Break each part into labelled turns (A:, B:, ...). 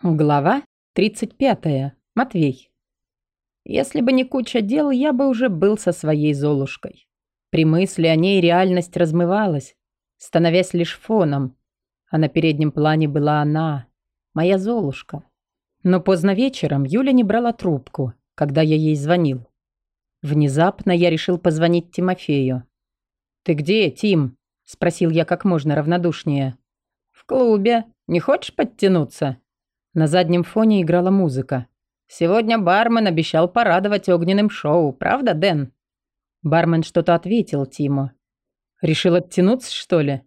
A: Глава 35. Матвей. Если бы не куча дел, я бы уже был со своей Золушкой. При мысли о ней реальность размывалась, становясь лишь фоном, а на переднем плане была она, моя Золушка. Но поздно вечером Юля не брала трубку, когда я ей звонил. Внезапно я решил позвонить Тимофею. «Ты где, Тим?» – спросил я как можно равнодушнее. «В клубе. Не хочешь подтянуться?» На заднем фоне играла музыка. «Сегодня бармен обещал порадовать огненным шоу, правда, Дэн?» Бармен что-то ответил Тиму. «Решил оттянуться, что ли?»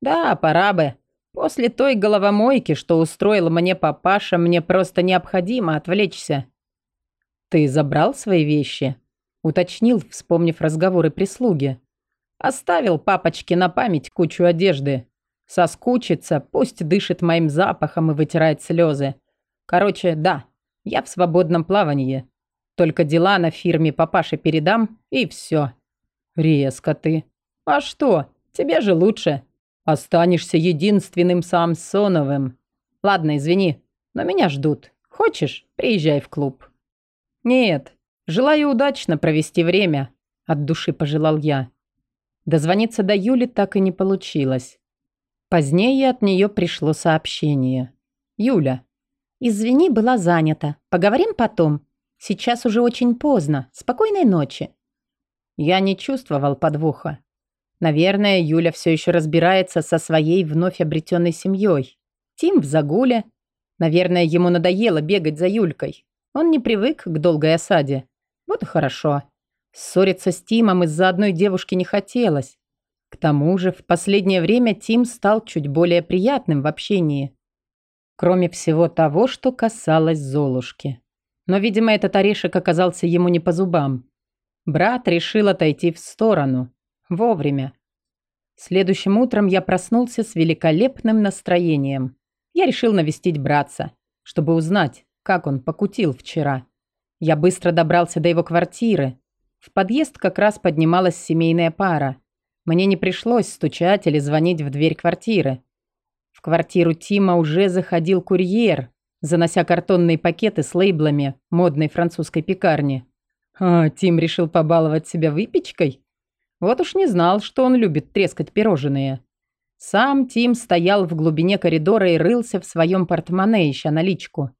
A: «Да, пора бы. После той головомойки, что устроил мне папаша, мне просто необходимо отвлечься». «Ты забрал свои вещи?» Уточнил, вспомнив разговоры прислуги. «Оставил папочке на память кучу одежды. Соскучится, пусть дышит моим запахом и вытирает слезы. Короче, да, я в свободном плавании. Только дела на фирме папаше передам, и все. Резко ты. А что, тебе же лучше. Останешься единственным Самсоновым. Ладно, извини, но меня ждут. Хочешь, приезжай в клуб. Нет, желаю удачно провести время, от души пожелал я. Дозвониться до Юли так и не получилось. Позднее от нее пришло сообщение. «Юля». «Извини, была занята. Поговорим потом. Сейчас уже очень поздно. Спокойной ночи». Я не чувствовал подвоха. Наверное, Юля все еще разбирается со своей вновь обретенной семьей. Тим в загуле. Наверное, ему надоело бегать за Юлькой. Он не привык к долгой осаде. Вот и хорошо. Ссориться с Тимом из-за одной девушки не хотелось. К тому же в последнее время Тим стал чуть более приятным в общении. Кроме всего того, что касалось Золушки. Но, видимо, этот орешек оказался ему не по зубам. Брат решил отойти в сторону. Вовремя. Следующим утром я проснулся с великолепным настроением. Я решил навестить братца, чтобы узнать, как он покутил вчера. Я быстро добрался до его квартиры. В подъезд как раз поднималась семейная пара. Мне не пришлось стучать или звонить в дверь квартиры. В квартиру Тима уже заходил курьер, занося картонные пакеты с лейблами модной французской пекарни. А, Тим решил побаловать себя выпечкой? Вот уж не знал, что он любит трескать пирожные. Сам Тим стоял в глубине коридора и рылся в своем портмоне, ища наличку.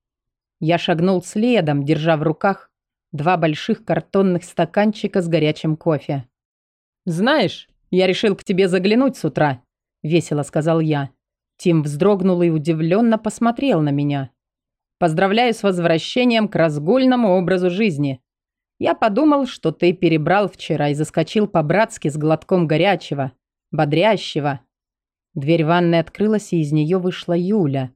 A: Я шагнул следом, держа в руках два больших картонных стаканчика с горячим кофе. «Знаешь, «Я решил к тебе заглянуть с утра», – весело сказал я. Тим вздрогнул и удивленно посмотрел на меня. «Поздравляю с возвращением к разгульному образу жизни. Я подумал, что ты перебрал вчера и заскочил по-братски с глотком горячего, бодрящего». Дверь ванной открылась, и из нее вышла Юля.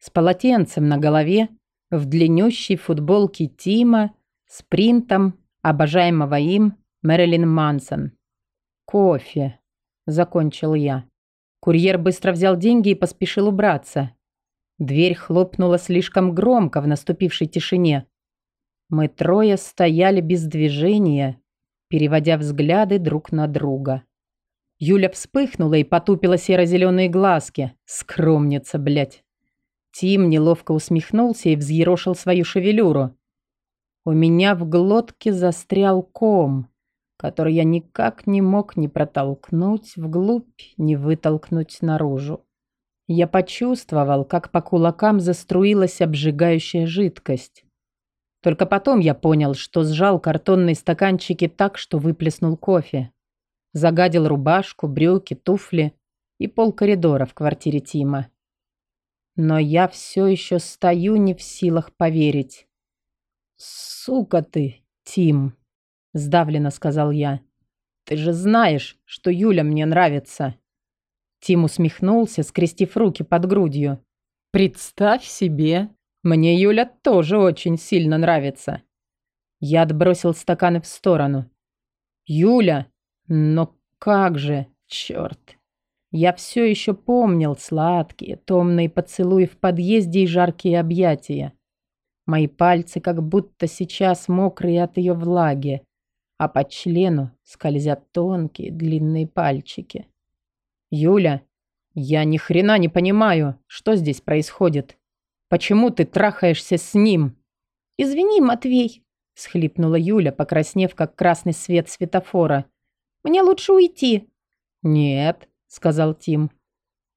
A: С полотенцем на голове, в длиннющей футболке Тима, с принтом обожаемого им Мэрилин Мансон. «Кофе», – закончил я. Курьер быстро взял деньги и поспешил убраться. Дверь хлопнула слишком громко в наступившей тишине. Мы трое стояли без движения, переводя взгляды друг на друга. Юля вспыхнула и потупила серо-зеленые глазки. Скромница, блядь. Тим неловко усмехнулся и взъерошил свою шевелюру. У меня в глотке застрял ком который я никак не мог ни протолкнуть вглубь, ни вытолкнуть наружу. Я почувствовал, как по кулакам заструилась обжигающая жидкость. Только потом я понял, что сжал картонные стаканчики так, что выплеснул кофе. Загадил рубашку, брюки, туфли и пол коридора в квартире Тима. Но я все еще стою не в силах поверить. «Сука ты, Тим!» Сдавленно сказал я. «Ты же знаешь, что Юля мне нравится». Тим усмехнулся, скрестив руки под грудью. «Представь себе, мне Юля тоже очень сильно нравится». Я отбросил стаканы в сторону. «Юля? Но как же, черт!» Я все еще помнил сладкие, томные поцелуи в подъезде и жаркие объятия. Мои пальцы как будто сейчас мокрые от ее влаги а по члену скользят тонкие длинные пальчики. «Юля, я ни хрена не понимаю, что здесь происходит», Почему ты трахаешься с ним?»
B: «Извини, Матвей», – схлипнула Юля, покраснев, как красный свет светофора. «Мне лучше уйти».
A: «Нет», – сказал Тим.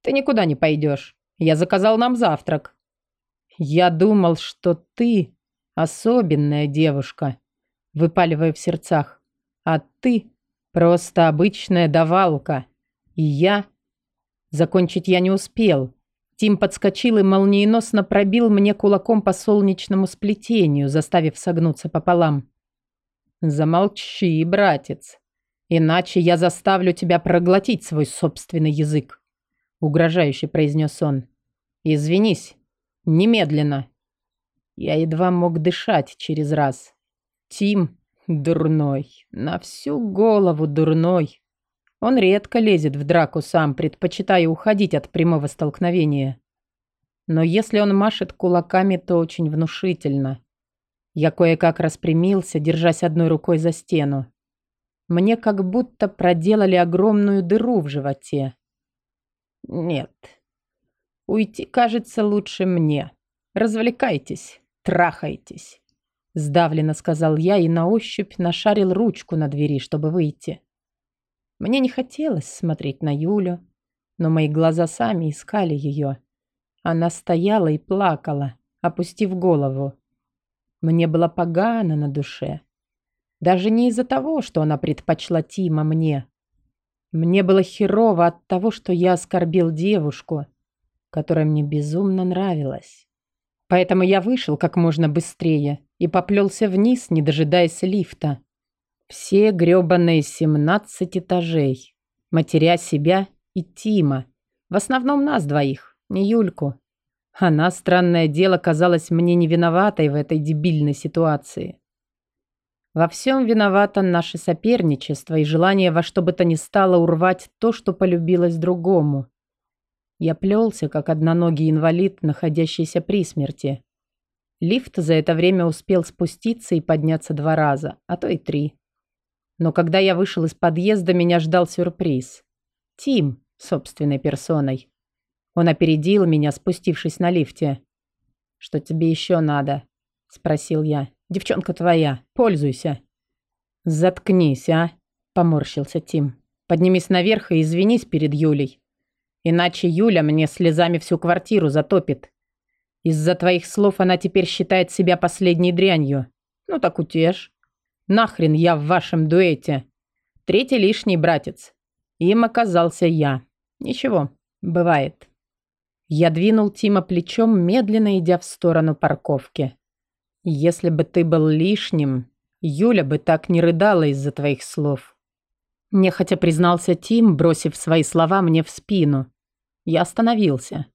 A: «Ты никуда не пойдешь. Я заказал нам завтрак». «Я думал, что ты особенная девушка», – выпаливая в сердцах. «А ты просто обычная давалка. И я...» Закончить я не успел. Тим подскочил и молниеносно пробил мне кулаком по солнечному сплетению, заставив согнуться пополам. «Замолчи, братец, иначе я заставлю тебя проглотить свой собственный язык», угрожающе произнес он. «Извинись, немедленно». Я едва мог дышать через раз. Тим дурной, на всю голову дурной. Он редко лезет в драку сам, предпочитая уходить от прямого столкновения. Но если он машет кулаками, то очень внушительно. Я кое-как распрямился, держась одной рукой за стену. Мне как будто проделали огромную дыру в животе. Нет. Уйти, кажется, лучше мне. Развлекайтесь, трахайтесь. Сдавленно сказал я и на ощупь нашарил ручку на двери, чтобы выйти. Мне не хотелось смотреть на Юлю, но мои глаза сами искали ее. Она стояла и плакала, опустив голову. Мне было погано на душе. Даже не из-за того, что она предпочла Тима мне. Мне было херово от того, что я оскорбил девушку, которая мне безумно нравилась. Поэтому я вышел как можно быстрее и поплелся вниз, не дожидаясь лифта. Все грёбаные семнадцать этажей, матеря себя и Тима. В основном нас двоих, не Юльку. Она, странное дело, казалась мне не виноватой в этой дебильной ситуации. Во всем виновато наше соперничество и желание во что бы то ни стало урвать то, что полюбилось другому. Я плелся, как одноногий инвалид, находящийся при смерти. Лифт за это время успел спуститься и подняться два раза, а то и три. Но когда я вышел из подъезда, меня ждал сюрприз. Тим, собственной персоной. Он опередил меня, спустившись на лифте. «Что тебе еще надо?» – спросил я. «Девчонка твоя. Пользуйся». «Заткнись, а?» – поморщился Тим. «Поднимись наверх и извинись перед Юлей. Иначе Юля мне слезами всю квартиру затопит. Из-за твоих слов она теперь считает себя последней дрянью. Ну так утешь. Нахрен я в вашем дуэте? Третий лишний братец. Им оказался я. Ничего, бывает. Я двинул Тима плечом, медленно идя в сторону парковки. Если бы ты был лишним, Юля бы так не рыдала из-за твоих слов. Нехотя признался Тим, бросив свои слова мне в спину. Я остановился.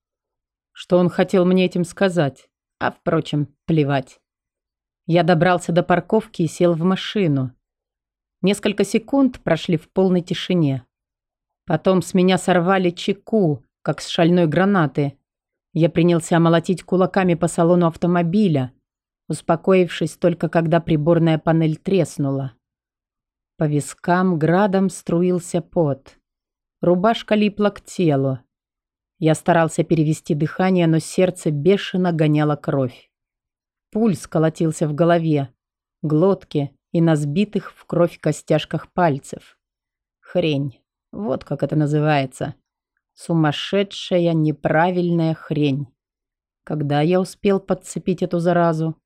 A: Что он хотел мне этим сказать? А, впрочем, плевать. Я добрался до парковки и сел в машину. Несколько секунд прошли в полной тишине. Потом с меня сорвали чеку, как с шальной гранаты. Я принялся молотить кулаками по салону автомобиля, успокоившись только когда приборная панель треснула. По вискам градом струился пот. Рубашка липла к телу. Я старался перевести дыхание, но сердце бешено гоняло кровь. Пульс колотился в голове, глотке и на сбитых в кровь костяшках пальцев. Хрень. Вот как это называется. Сумасшедшая неправильная хрень. Когда я успел подцепить эту заразу?